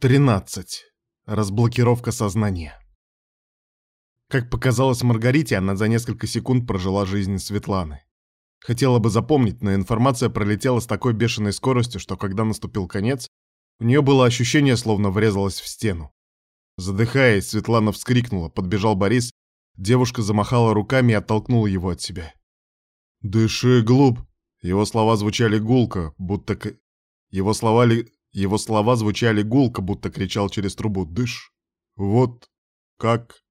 13. Разблокировка сознания. Как показалось Маргарите, она за несколько секунд прожила жизнь Светланы. Хотела бы запомнить, но информация пролетела с такой бешеной скоростью, что когда наступил конец, у нее было ощущение, словно врезалась в стену. Задыхаясь, Светлана вскрикнула, подбежал Борис, девушка замахала руками и оттолкнула его от себя. «Дыши, глуп!» Его слова звучали гулко, будто... Его слова ли... Его слова звучали гулко, будто кричал через трубу «Дышь! Вот как...»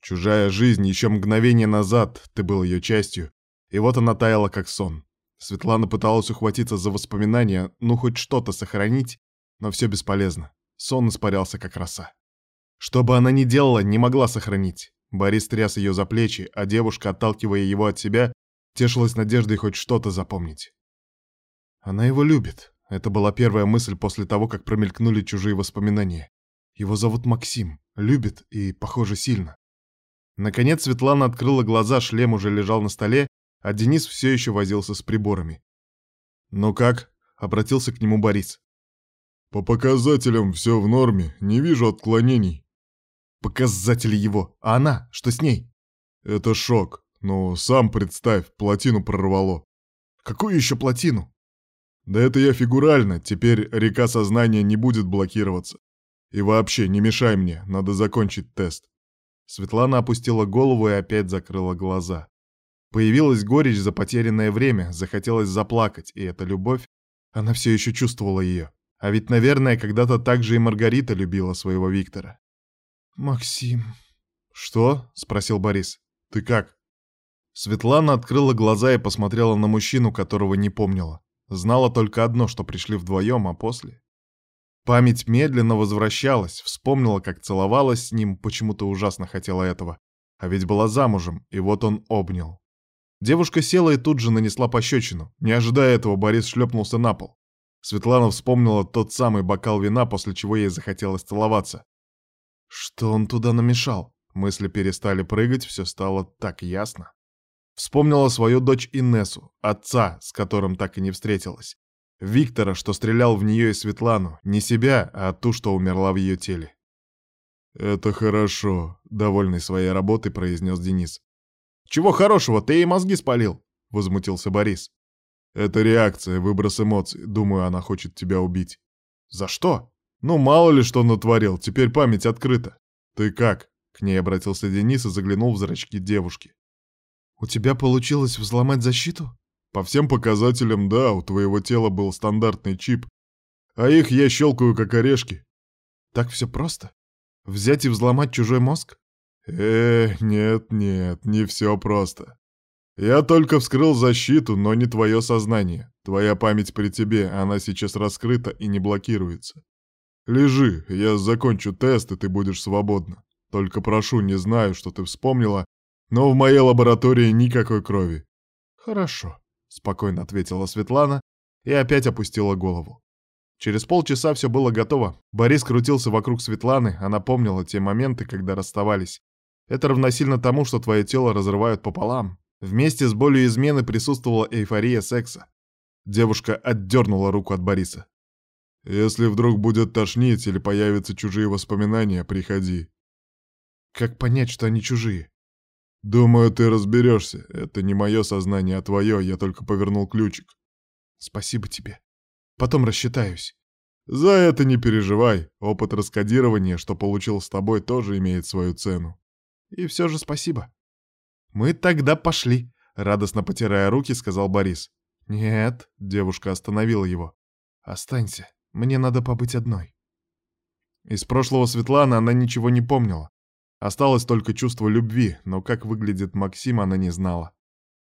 Чужая жизнь еще мгновение назад, ты был ее частью, и вот она таяла как сон. Светлана пыталась ухватиться за воспоминания, ну хоть что-то сохранить, но все бесполезно. Сон испарялся как роса. Что бы она ни делала, не могла сохранить. Борис тряс ее за плечи, а девушка, отталкивая его от себя, тешилась надеждой хоть что-то запомнить. Она его любит, это была первая мысль после того, как промелькнули чужие воспоминания. Его зовут Максим, любит и, похоже, сильно. Наконец Светлана открыла глаза, шлем уже лежал на столе, а Денис все еще возился с приборами. «Ну как?» — обратился к нему Борис. «По показателям все в норме, не вижу отклонений». «Показатели его, а она? Что с ней?» «Это шок, но сам представь, плотину прорвало». «Какую еще плотину?» Да это я фигурально, теперь река сознания не будет блокироваться. И вообще, не мешай мне, надо закончить тест. Светлана опустила голову и опять закрыла глаза. Появилась горечь за потерянное время, захотелось заплакать, и эта любовь, она все еще чувствовала ее. А ведь, наверное, когда-то так же и Маргарита любила своего Виктора. «Максим...» «Что?» — спросил Борис. «Ты как?» Светлана открыла глаза и посмотрела на мужчину, которого не помнила. Знала только одно, что пришли вдвоем, а после... Память медленно возвращалась, вспомнила, как целовалась с ним, почему-то ужасно хотела этого. А ведь была замужем, и вот он обнял. Девушка села и тут же нанесла пощечину. Не ожидая этого, Борис шлепнулся на пол. Светлана вспомнила тот самый бокал вина, после чего ей захотелось целоваться. Что он туда намешал? Мысли перестали прыгать, все стало так ясно. Вспомнила свою дочь Инессу, отца, с которым так и не встретилась. Виктора, что стрелял в нее и Светлану, не себя, а ту, что умерла в ее теле. «Это хорошо», — довольный своей работой произнес Денис. «Чего хорошего, ты ей мозги спалил», — возмутился Борис. «Это реакция, выброс эмоций. Думаю, она хочет тебя убить». «За что?» «Ну, мало ли что натворил, теперь память открыта. Ты как?» К ней обратился Денис и заглянул в зрачки девушки. «У тебя получилось взломать защиту?» «По всем показателям, да, у твоего тела был стандартный чип, а их я щелкаю как орешки». «Так все просто? Взять и взломать чужой мозг?» «Э, нет-нет, не все просто. Я только вскрыл защиту, но не твое сознание. Твоя память при тебе, она сейчас раскрыта и не блокируется. Лежи, я закончу тест, и ты будешь свободна. Только прошу, не знаю, что ты вспомнила, но в моей лаборатории никакой крови. Хорошо, спокойно ответила Светлана и опять опустила голову. Через полчаса все было готово. Борис крутился вокруг Светланы, она помнила те моменты, когда расставались. Это равносильно тому, что твое тело разрывают пополам. Вместе с болью измены присутствовала эйфория секса. Девушка отдернула руку от Бориса. «Если вдруг будет тошнить или появятся чужие воспоминания, приходи». «Как понять, что они чужие?» «Думаю, ты разберешься. Это не мое сознание, а твое. Я только повернул ключик». «Спасибо тебе. Потом рассчитаюсь». «За это не переживай. Опыт раскодирования, что получил с тобой, тоже имеет свою цену». «И все же спасибо». «Мы тогда пошли», — радостно потирая руки, сказал Борис. «Нет», — девушка остановила его. «Останься. Мне надо побыть одной». Из прошлого Светланы она ничего не помнила. Осталось только чувство любви, но как выглядит Максим, она не знала.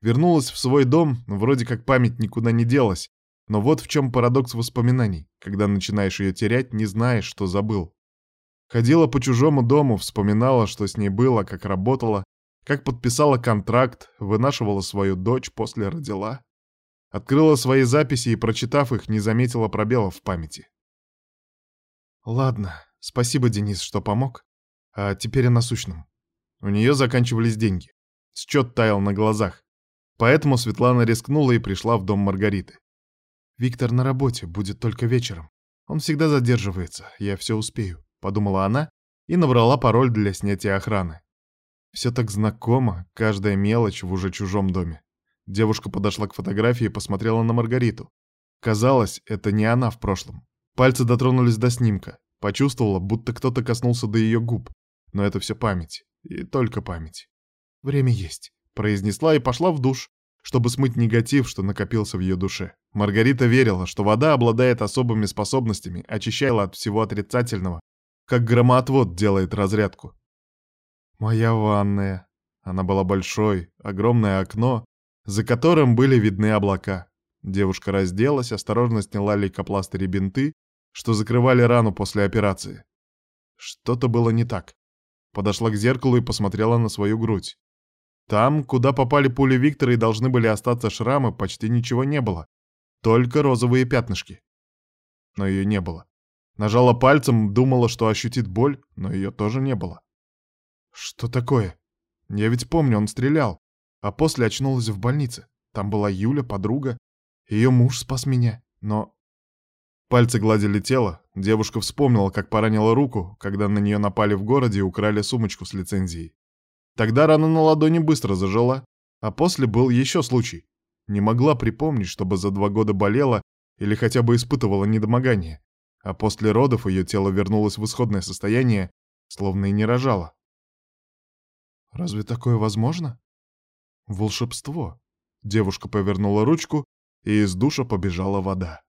Вернулась в свой дом, вроде как память никуда не делась, но вот в чем парадокс воспоминаний. Когда начинаешь ее терять, не знаешь, что забыл. Ходила по чужому дому, вспоминала, что с ней было, как работала, как подписала контракт, вынашивала свою дочь, после родила. Открыла свои записи и, прочитав их, не заметила пробелов в памяти. «Ладно, спасибо, Денис, что помог. А теперь о насущном. У нее заканчивались деньги. Счет таял на глазах. Поэтому Светлана рискнула и пришла в дом Маргариты. Виктор на работе, будет только вечером. Он всегда задерживается, я все успею, подумала она и набрала пароль для снятия охраны. Все так знакомо, каждая мелочь в уже чужом доме. Девушка подошла к фотографии и посмотрела на Маргариту. Казалось, это не она в прошлом. Пальцы дотронулись до снимка. Почувствовала, будто кто-то коснулся до ее губ. Но это все память. И только память. «Время есть», — произнесла и пошла в душ, чтобы смыть негатив, что накопился в ее душе. Маргарита верила, что вода обладает особыми способностями, очищала от всего отрицательного, как громоотвод делает разрядку. «Моя ванная». Она была большой, огромное окно, за которым были видны облака. Девушка разделась, осторожно сняла лейкопластырь и бинты, что закрывали рану после операции. Что-то было не так. Подошла к зеркалу и посмотрела на свою грудь. Там, куда попали пули Виктора и должны были остаться шрамы, почти ничего не было. Только розовые пятнышки. Но ее не было. Нажала пальцем, думала, что ощутит боль, но ее тоже не было. Что такое? Я ведь помню, он стрелял. А после очнулась в больнице. Там была Юля, подруга. Ее муж спас меня. Но Пальцы гладили тело, девушка вспомнила, как поранила руку, когда на нее напали в городе и украли сумочку с лицензией. Тогда рана на ладони быстро зажила, а после был еще случай. Не могла припомнить, чтобы за два года болела или хотя бы испытывала недомогание, а после родов ее тело вернулось в исходное состояние, словно и не рожало. Разве такое возможно? Волшебство. Девушка повернула ручку, и из душа побежала вода.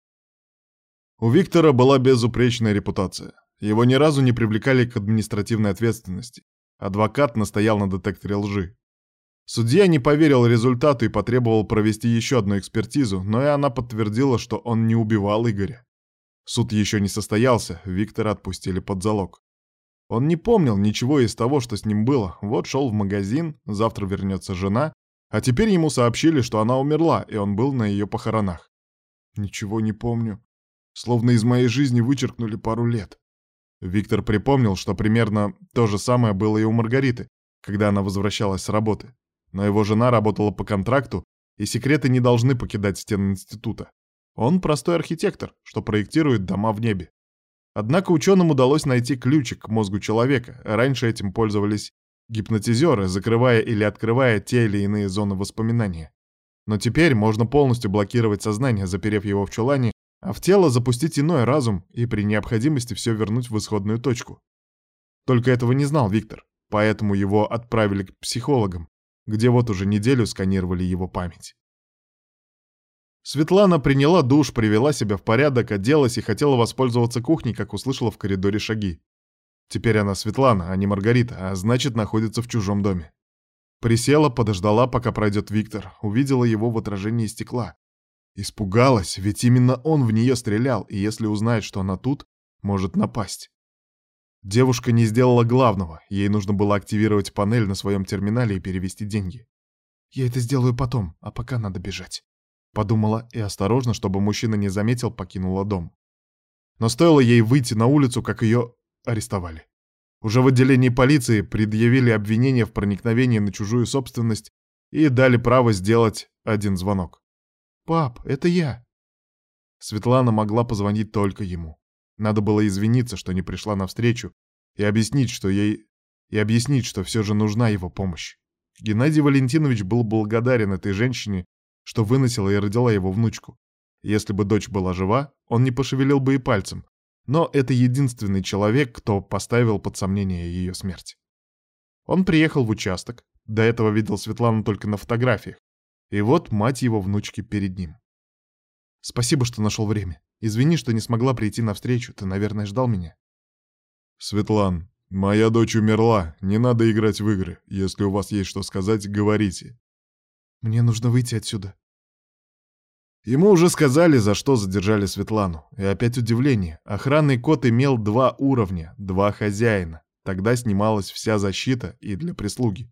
У Виктора была безупречная репутация. Его ни разу не привлекали к административной ответственности. Адвокат настоял на детекторе лжи. Судья не поверил результату и потребовал провести еще одну экспертизу, но и она подтвердила, что он не убивал Игоря. Суд еще не состоялся, Виктора отпустили под залог. Он не помнил ничего из того, что с ним было. Вот шел в магазин, завтра вернется жена, а теперь ему сообщили, что она умерла, и он был на ее похоронах. «Ничего не помню», Словно из моей жизни вычеркнули пару лет. Виктор припомнил, что примерно то же самое было и у Маргариты, когда она возвращалась с работы. Но его жена работала по контракту, и секреты не должны покидать стены института. Он простой архитектор, что проектирует дома в небе. Однако ученым удалось найти ключик к мозгу человека. Раньше этим пользовались гипнотизеры, закрывая или открывая те или иные зоны воспоминания. Но теперь можно полностью блокировать сознание, заперев его в чулане а в тело запустить иной разум и при необходимости все вернуть в исходную точку. Только этого не знал Виктор, поэтому его отправили к психологам, где вот уже неделю сканировали его память. Светлана приняла душ, привела себя в порядок, оделась и хотела воспользоваться кухней, как услышала в коридоре шаги. Теперь она Светлана, а не Маргарита, а значит, находится в чужом доме. Присела, подождала, пока пройдет Виктор, увидела его в отражении стекла. Испугалась, ведь именно он в нее стрелял, и если узнает, что она тут, может напасть. Девушка не сделала главного, ей нужно было активировать панель на своем терминале и перевести деньги. «Я это сделаю потом, а пока надо бежать», — подумала и осторожно, чтобы мужчина не заметил, покинула дом. Но стоило ей выйти на улицу, как ее арестовали. Уже в отделении полиции предъявили обвинение в проникновении на чужую собственность и дали право сделать один звонок. «Пап, это я!» Светлана могла позвонить только ему. Надо было извиниться, что не пришла навстречу, и объяснить, что ей... и объяснить, что все же нужна его помощь. Геннадий Валентинович был благодарен этой женщине, что выносила и родила его внучку. Если бы дочь была жива, он не пошевелил бы и пальцем, но это единственный человек, кто поставил под сомнение ее смерть. Он приехал в участок, до этого видел Светлану только на фотографиях, и вот мать его внучки перед ним. Спасибо, что нашел время. Извини, что не смогла прийти навстречу. Ты, наверное, ждал меня. Светлан, моя дочь умерла. Не надо играть в игры. Если у вас есть что сказать, говорите. Мне нужно выйти отсюда. Ему уже сказали, за что задержали Светлану. И опять удивление. Охранный код имел два уровня, два хозяина. Тогда снималась вся защита и для прислуги.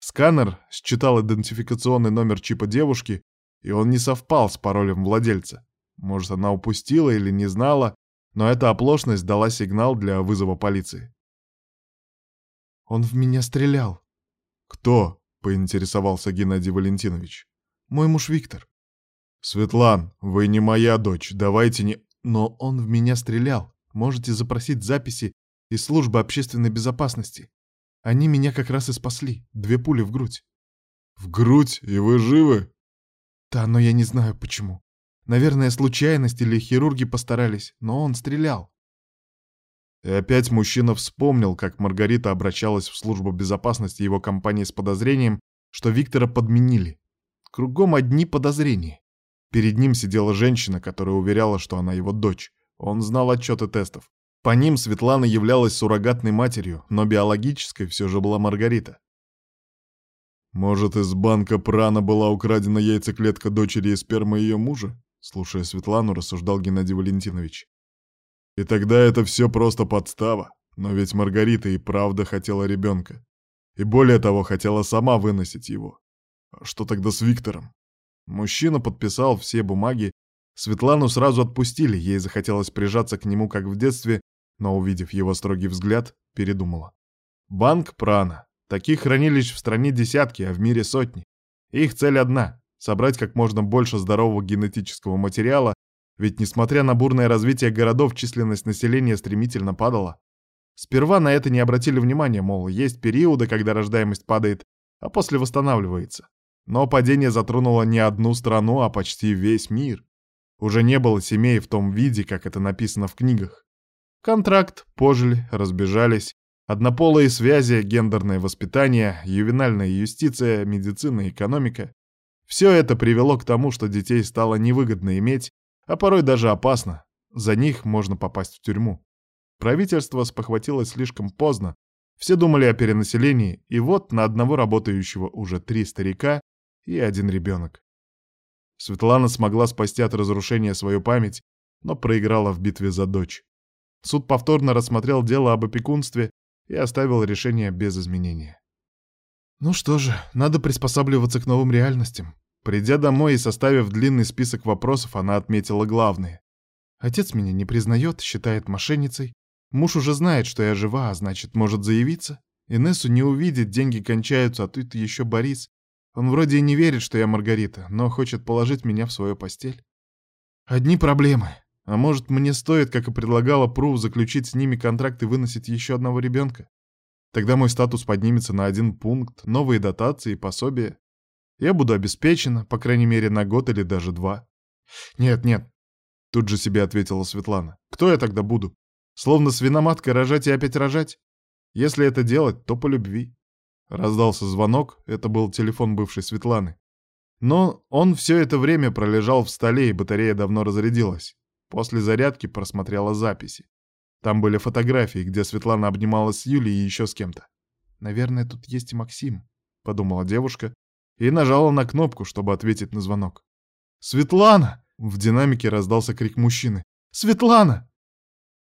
Сканер считал идентификационный номер чипа девушки, и он не совпал с паролем владельца. Может, она упустила или не знала, но эта оплошность дала сигнал для вызова полиции. «Он в меня стрелял». «Кто?» — поинтересовался Геннадий Валентинович. «Мой муж Виктор». «Светлан, вы не моя дочь, давайте не...» Но он в меня стрелял. Можете запросить записи из службы общественной безопасности. Они меня как раз и спасли. Две пули в грудь. В грудь? И вы живы? Да, но я не знаю почему. Наверное, случайность или хирурги постарались, но он стрелял. И опять мужчина вспомнил, как Маргарита обращалась в службу безопасности его компании с подозрением, что Виктора подменили. Кругом одни подозрения. Перед ним сидела женщина, которая уверяла, что она его дочь. Он знал отчеты тестов. По ним Светлана являлась суррогатной матерью, но биологической все же была Маргарита. «Может, из банка прана была украдена яйцеклетка дочери и сперма ее мужа?» Слушая Светлану, рассуждал Геннадий Валентинович. «И тогда это все просто подстава. Но ведь Маргарита и правда хотела ребенка. И более того, хотела сама выносить его. Что тогда с Виктором?» Мужчина подписал все бумаги. Светлану сразу отпустили, ей захотелось прижаться к нему, как в детстве, но, увидев его строгий взгляд, передумала. Банк Прана. Таких хранилищ в стране десятки, а в мире сотни. Их цель одна — собрать как можно больше здорового генетического материала, ведь, несмотря на бурное развитие городов, численность населения стремительно падала. Сперва на это не обратили внимания, мол, есть периоды, когда рождаемость падает, а после восстанавливается. Но падение затронуло не одну страну, а почти весь мир. Уже не было семей в том виде, как это написано в книгах. Контракт, пожили, разбежались. Однополые связи, гендерное воспитание, ювенальная юстиция, медицина, экономика. Все это привело к тому, что детей стало невыгодно иметь, а порой даже опасно. За них можно попасть в тюрьму. Правительство спохватилось слишком поздно. Все думали о перенаселении, и вот на одного работающего уже три старика и один ребенок. Светлана смогла спасти от разрушения свою память, но проиграла в битве за дочь. Суд повторно рассмотрел дело об опекунстве и оставил решение без изменения. Ну что же, надо приспосабливаться к новым реальностям. Придя домой и составив длинный список вопросов, она отметила главные. Отец меня не признает, считает мошенницей. Муж уже знает, что я жива, а значит, может заявиться. Инессу не увидит, деньги кончаются, а тут еще Борис. Он вроде и не верит, что я Маргарита, но хочет положить меня в свою постель. Одни проблемы. А может, мне стоит, как и предлагала Пру, заключить с ними контракт и выносить еще одного ребенка? Тогда мой статус поднимется на один пункт, новые дотации и пособия. Я буду обеспечена, по крайней мере, на год или даже два. Нет, нет, тут же себе ответила Светлана. Кто я тогда буду? Словно свиноматкой рожать и опять рожать? Если это делать, то по любви. Раздался звонок, это был телефон бывшей Светланы. Но он все это время пролежал в столе, и батарея давно разрядилась. После зарядки просмотрела записи. Там были фотографии, где Светлана обнималась с Юлей и еще с кем-то. «Наверное, тут есть и Максим», — подумала девушка и нажала на кнопку, чтобы ответить на звонок. «Светлана!» — в динамике раздался крик мужчины. «Светлана!»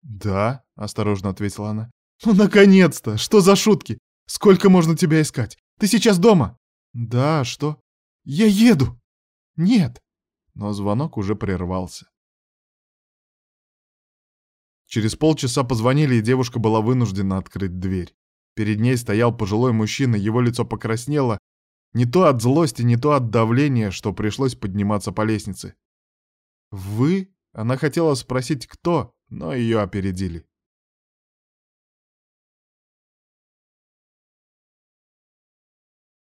«Да», — осторожно ответила она. «Ну, наконец-то! Что за шутки? Сколько можно тебя искать? Ты сейчас дома?» «Да, что?» «Я еду!» «Нет!» Но звонок уже прервался. Через полчаса позвонили, и девушка была вынуждена открыть дверь. Перед ней стоял пожилой мужчина, его лицо покраснело, не то от злости, не то от давления, что пришлось подниматься по лестнице. «Вы?» — она хотела спросить, кто, но ее опередили.